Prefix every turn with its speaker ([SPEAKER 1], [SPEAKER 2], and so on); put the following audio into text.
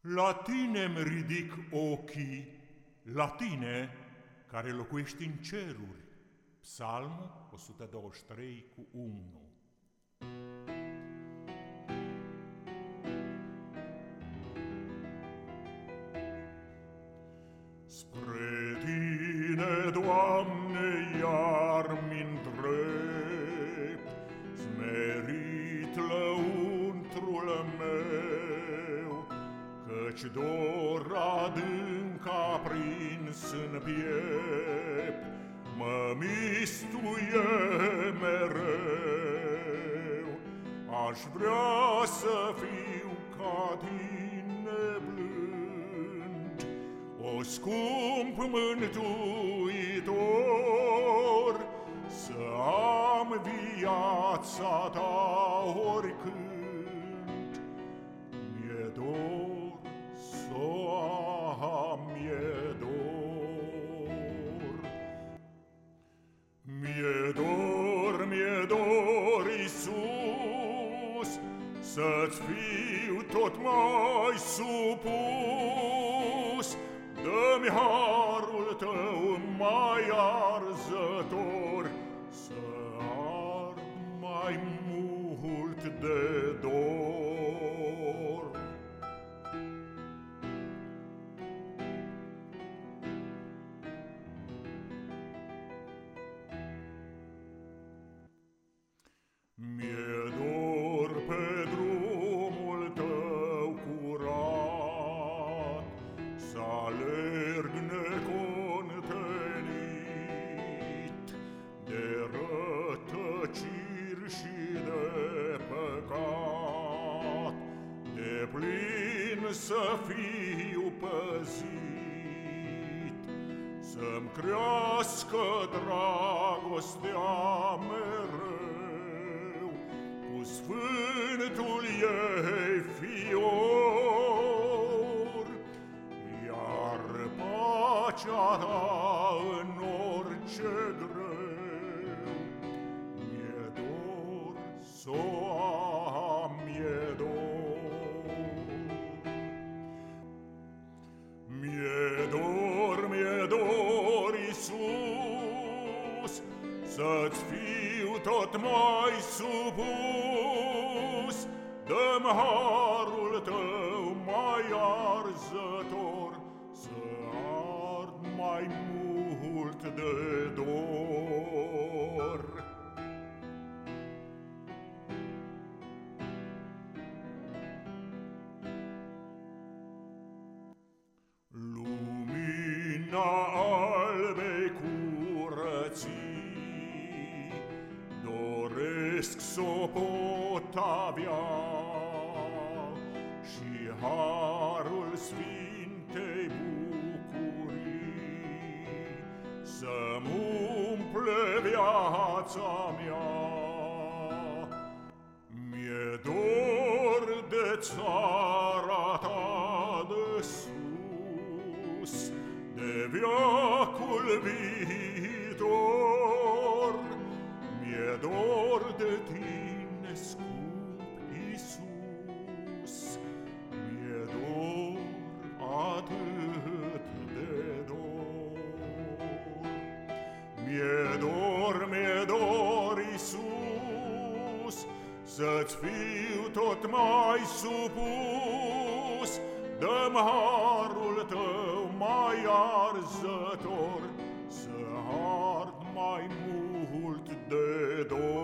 [SPEAKER 1] La tine-mi ridic ochii, la tine care locuiești în ceruri. Psalmul 123 cu 1 Spre tine, Doamne, iar mi Căci dor adânc a prins în piept, Mă mistuie mereu. Aș vrea să fiu ca tine blând, O scump mântuitor, Să am viața ta oricând. Să-ți fiu tot mai supus. Dă-mi harul tău mai arzător, Să ard mai mult de dor. De plin să fiu păzit Să-mi crească dragostea mereu. Cu sfântul ei fior Iar pacea ta în orice greu Mi-e dor s-o Să-ți fiu tot mai supus, Dă-mi harul tău mai arzător, Să ard mai mult de dor. Lumina Doresc s-o pot avea Și harul sfintei bucurii. Să-mi umple viața mea. Mi-e dor de țara ta de sus de viacul Mi-e dor, mi-e dor, Iisus, Să-ți fiu tot mai supus, Dăm harul tău mai arzător, Să ard mai mult de dor.